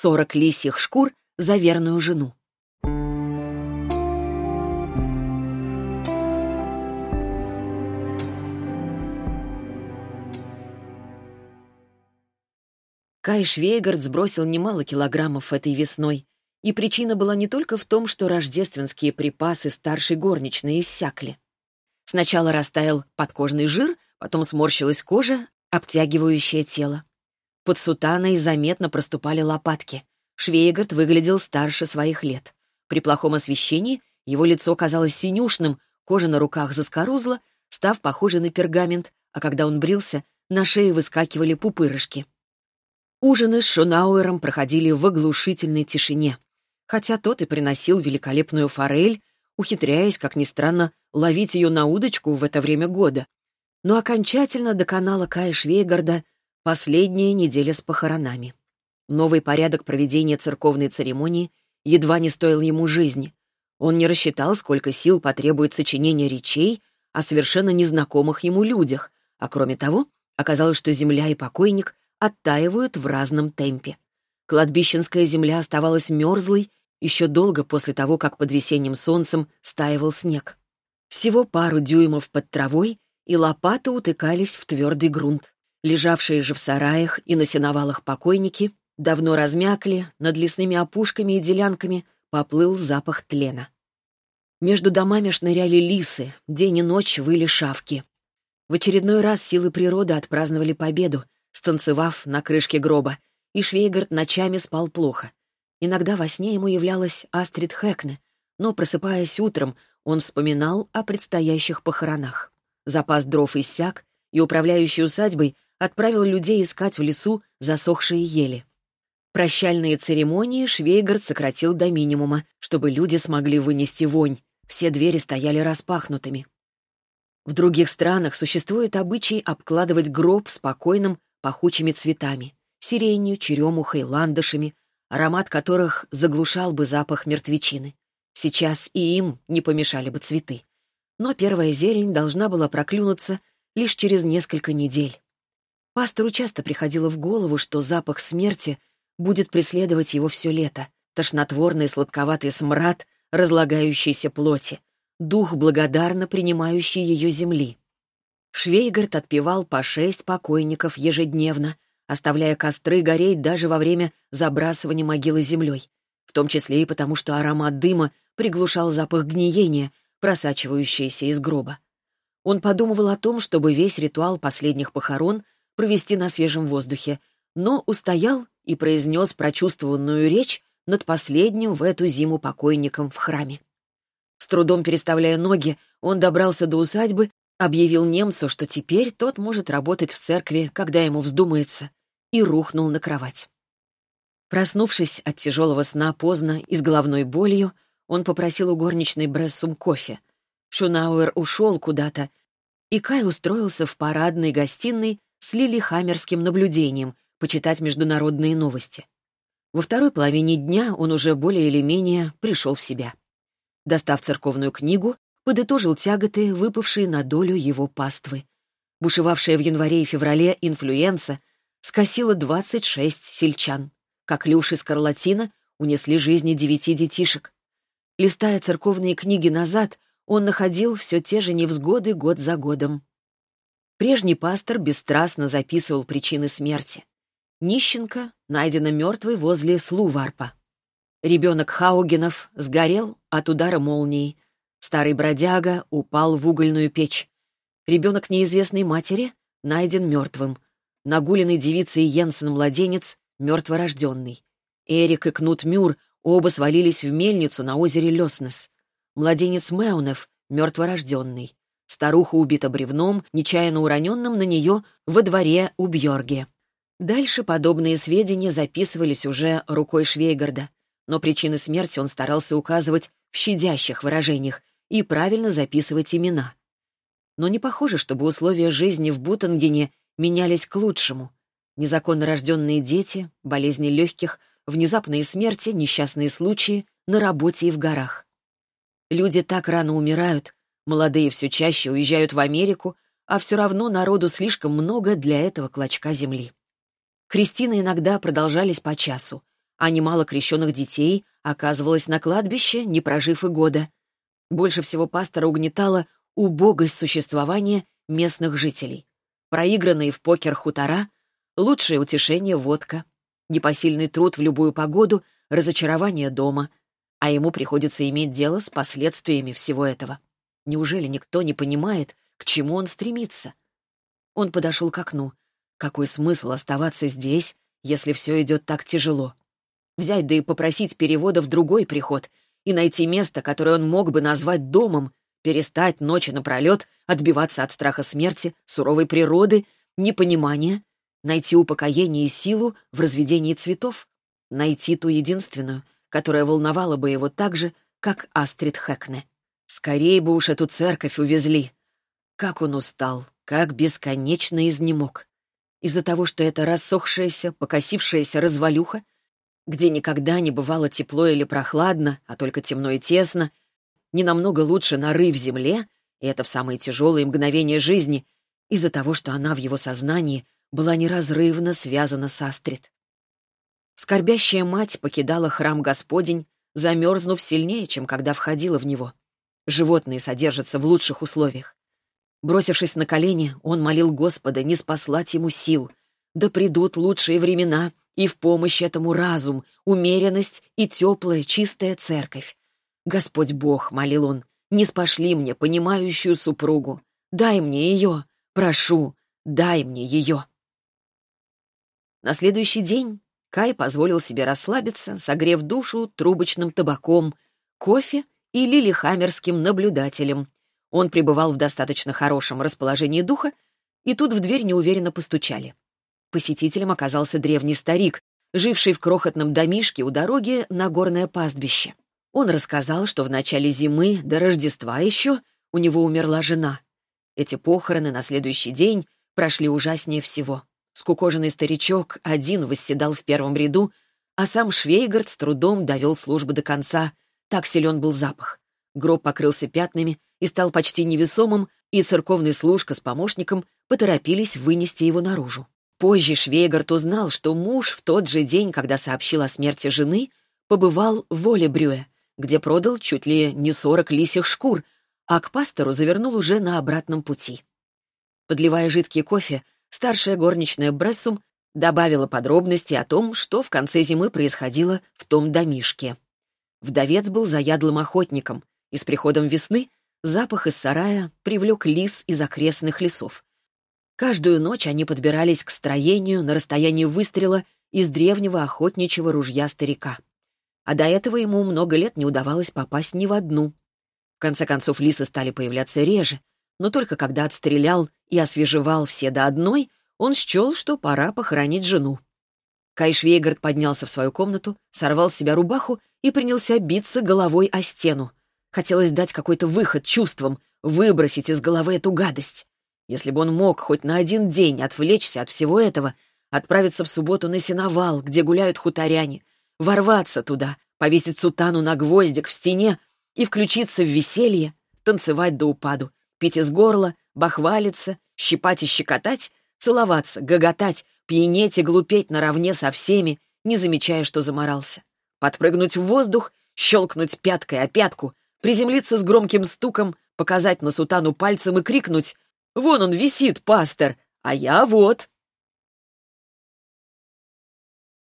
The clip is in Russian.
сорок лисьих шкур за верную жену. Кай Швейгард сбросил немало килограммов этой весной, и причина была не только в том, что рождественские припасы старшей горничной иссякли. Сначала растаял подкожный жир, потом сморщилась кожа, обтягивающая тело. Под сутаной заметно проступали лопатки. Швейгард выглядел старше своих лет. При плохом освещении его лицо казалось синюшным, кожа на руках заскорузла, став похожей на пергамент, а когда он брился, на шее выскакивали пупырышки. Ужины с Шонауэром проходили в оглушительной тишине, хотя тот и приносил великолепную форель, ухитряясь, как ни странно, ловить ее на удочку в это время года. Но окончательно доконала Кая Швейгарда последняя неделя с похоронами. Новый порядок проведения церковной церемонии едва не стоил ему жизни. Он не рассчитал, сколько сил потребует сочинения речей о совершенно незнакомых ему людях, а кроме того, оказалось, что земля и покойник оттаивают в разном темпе. Кладбищенская земля оставалась мерзлой еще долго после того, как под весенним солнцем стаивал снег. Всего пару дюймов под травой, и лопаты утыкались в твердый грунт. Лежавшие же в сараях и на сеновалах покойники давно размякли, над лесными опушками и делянками поплыл запах тлена. Между домами шныряли лисы, день и ночь выли шавки. В очередной раз силы природы отпраздновали победу, станцевав на крышке гроба, и Швейгард ночами спал плохо. Иногда во сне ему являлась Астрид Хэкне, но, просыпаясь утром, он вспоминал о предстоящих похоронах. Запас дров иссяк, и управляющий усадьбой отправил людей искать в лесу засохшие ели. Прощальные церемонии Швейгард сократил до минимума, чтобы люди смогли вынести вонь. Все двери стояли распахнутыми. В других странах существует обычай обкладывать гроб спокойным пахучими цветами — сиренью, черемухой, ландышами, аромат которых заглушал бы запах мертвечины. Сейчас и им не помешали бы цветы. Но первая зелень должна была проклюнуться лишь через несколько недель. Пастору часто приходило в голову, что запах смерти будет преследовать его все лето, тошнотворный сладковатый смрад разлагающейся плоти, дух благодарно принимающий ее земли. Швейгард отпевал по шесть покойников ежедневно, оставляя костры гореть даже во время забрасывания могилы землей, в том числе и потому, что аромат дыма приглушал запах гниения, просачивающийся из гроба. Он подумывал о том, чтобы весь ритуал последних похорон провести на свежем воздухе, но устоял и произнес прочувствованную речь над последним в эту зиму покойником в храме. С трудом переставляя ноги, он добрался до усадьбы Объявил немцу, что теперь тот может работать в церкви, когда ему вздумается, и рухнул на кровать. Проснувшись от тяжелого сна поздно и с головной болью, он попросил у горничной Брессум кофе. Шунауэр ушел куда-то, и Кай устроился в парадной гостиной с Лили Хаммерским наблюдением почитать международные новости. Во второй половине дня он уже более или менее пришел в себя. Достав церковную книгу, подытожил тяготы, выпавшие на долю его паствы. Бушевавшая в январе и феврале инфлюенса скосила 26 сельчан. Как Люш и Скарлатина унесли жизни девяти детишек. Листая церковные книги назад, он находил все те же невзгоды год за годом. Прежний пастор бесстрастно записывал причины смерти. Нищенка найдена мертвой возле Слуварпа. Ребенок Хаугенов сгорел от удара молнии, Старый бродяга упал в угольную печь. Ребенок неизвестной матери найден мертвым. Нагуленный девицей Йенсен младенец мертворожденный. Эрик и Кнут Мюр оба свалились в мельницу на озере Леснес. Младенец Меунев мертворожденный. Старуха убита бревном, нечаянно уроненным на нее во дворе у Бьорге. Дальше подобные сведения записывались уже рукой Швейгарда, но причины смерти он старался указывать в щадящих выражениях, и правильно записывать имена. Но не похоже, чтобы условия жизни в Бутангене менялись к лучшему. Незаконно рожденные дети, болезни легких, внезапные смерти, несчастные случаи на работе и в горах. Люди так рано умирают, молодые все чаще уезжают в Америку, а все равно народу слишком много для этого клочка земли. Крестины иногда продолжались по часу, а немало крещенных детей оказывалось на кладбище, не прожив и года. Больше всего пастора угнетала убогость существования местных жителей. Проигранные в покер хутора — лучшее утешение водка, непосильный труд в любую погоду, разочарование дома, а ему приходится иметь дело с последствиями всего этого. Неужели никто не понимает, к чему он стремится? Он подошел к окну. Какой смысл оставаться здесь, если все идет так тяжело? Взять да и попросить перевода в другой приход и найти место, которое он мог бы назвать домом, перестать ночи напролет отбиваться от страха смерти, суровой природы, непонимания, найти упокоение и силу в разведении цветов, найти ту единственную, которая волновала бы его так же, как Астрид Хэкне. Скорее бы уж эту церковь увезли. Как он устал, как бесконечно изнемог. Из-за того, что эта рассохшаяся, покосившаяся развалюха, где никогда не бывало тепло или прохладно, а только темно и тесно, не намного лучше норы в земле, и это в самые тяжелые мгновения жизни, из-за того, что она в его сознании была неразрывно связана с Астрид. Скорбящая мать покидала храм Господень, замерзнув сильнее, чем когда входила в него. Животные содержатся в лучших условиях. Бросившись на колени, он молил Господа не спаслать ему сил. Да придут лучшие времена, и в помощь этому разум, умеренность и теплая, чистая церковь. «Господь Бог», — молил он, — «не спошли мне понимающую супругу. Дай мне ее, прошу, дай мне ее». На следующий день Кай позволил себе расслабиться, согрев душу трубочным табаком, кофе и лилихаммерским наблюдателем. Он пребывал в достаточно хорошем расположении духа, и тут в дверь неуверенно постучали. Посетителем оказался древний старик, живший в крохотном домишке у дороги на горное пастбище. Он рассказал, что в начале зимы, до Рождества еще, у него умерла жена. Эти похороны на следующий день прошли ужаснее всего. Скукоженный старичок один восседал в первом ряду, а сам Швейгард с трудом довел службу до конца. Так силен был запах. Гроб покрылся пятнами и стал почти невесомым, и церковный служка с помощником поторопились вынести его наружу. Позже Швейгард узнал, что муж в тот же день, когда сообщил о смерти жены, побывал в Волебрюе, где продал чуть ли не сорок лисьих шкур, а к пастору завернул уже на обратном пути. Подливая жидкий кофе, старшая горничная Брессум добавила подробности о том, что в конце зимы происходило в том домишке. Вдовец был заядлым охотником, и с приходом весны запах из сарая привлек лис из окрестных лесов. Каждую ночь они подбирались к строению на расстоянии выстрела из древнего охотничьего ружья старика. А до этого ему много лет не удавалось попасть ни в одну. В конце концов, лисы стали появляться реже, но только когда отстрелял и освежевал все до одной, он счел, что пора похоронить жену. Кай Швейгард поднялся в свою комнату, сорвал с себя рубаху и принялся биться головой о стену. Хотелось дать какой-то выход чувствам, выбросить из головы эту гадость. Если бы он мог хоть на один день отвлечься от всего этого, отправиться в субботу на сеновал, где гуляют хуторяне, ворваться туда, повесить сутану на гвоздик в стене и включиться в веселье, танцевать до упаду, пить из горла, бахвалиться, щипать и щекотать, целоваться, гоготать, пьянеть и глупеть наравне со всеми, не замечая, что заморался. Подпрыгнуть в воздух, щелкнуть пяткой о пятку, приземлиться с громким стуком, показать на сутану пальцем и крикнуть «Вон он висит, пастор, а я вот!»